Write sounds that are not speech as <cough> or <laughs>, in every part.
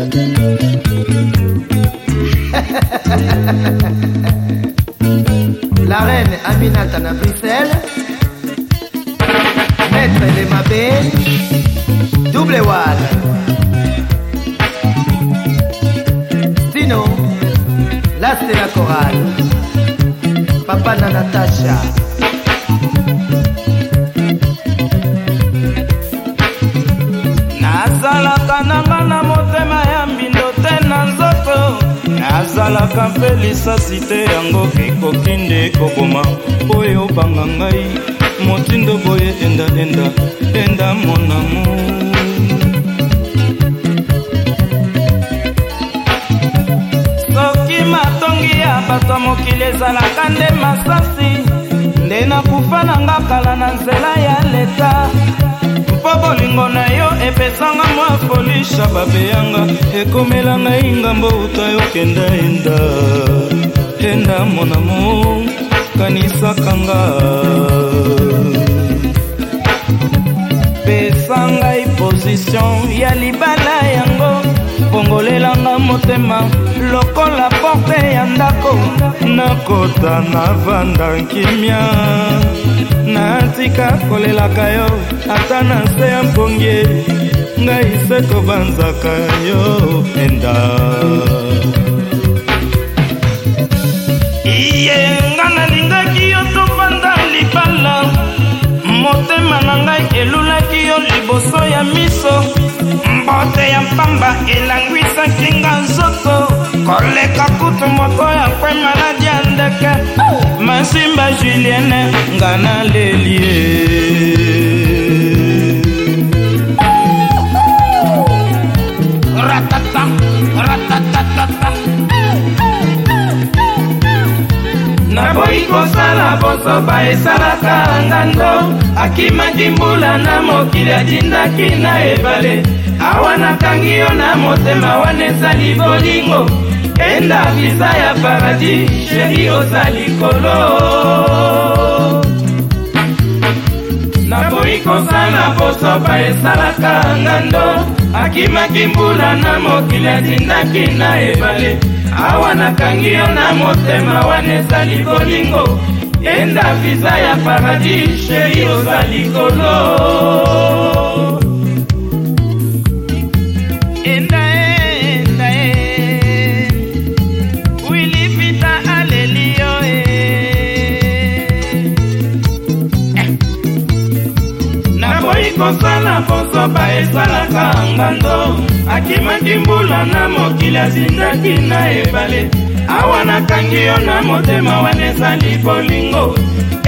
<laughs> La reine Aminata Bruxelles Maître de Mabé, Double Wall. Sinon, là c'est la chorale. Papa na Natacha. ezalaka mpe lisasi te yango ekoki nde koboma oyo obanga ngai motindo boye enda enda enda monamo bato ya mokili ezalaka nde masasi nde nakufa nanga kala na nzela ya leta mpo bolingo na yo epesanga mwa folisha babeyanga ekomela ngai ngambo uta yokenda enda enda monamo kanisakanga pesa ngai position ya libala yango bongolelanga motema lokola porte ya ndako nakota na vanda nkimia natika kolelaka yo ata na nse ya mpongie ngai se tobanzaka yo enda ye nga nalingaki yo tovanda libala motema na ngai elulaki yo liboso ya miso mbote ya pamba elangwisaki nga nzoto koleka kutu moto ya kwe maladi ya ndeke nasimba julienne nga naleli ye ratata ratatatata naboyi kosala bosoba esalaka ngando akimaki mbula na mokili atindaki na ebale awa nakangi yo na motema wana ezali bolingo enda visa ya paradis sheri oza likolo naboyi kosala poso baesalaka ngando akimaki mbula na mokili atindaki na ebale awa nakangi yo na motema wana ezali bolingo enda visa ya paradis sheri oza likolo kosala poso baesalaka ngando akimaki mbula na mokili azindaki na ebale awa nakangi yo na motema wana ezali bolingo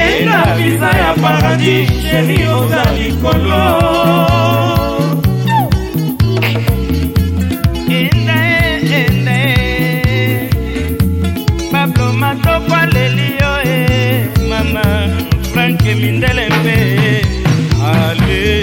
ela visa ya paradis sheri oza likolo mindele mpe ale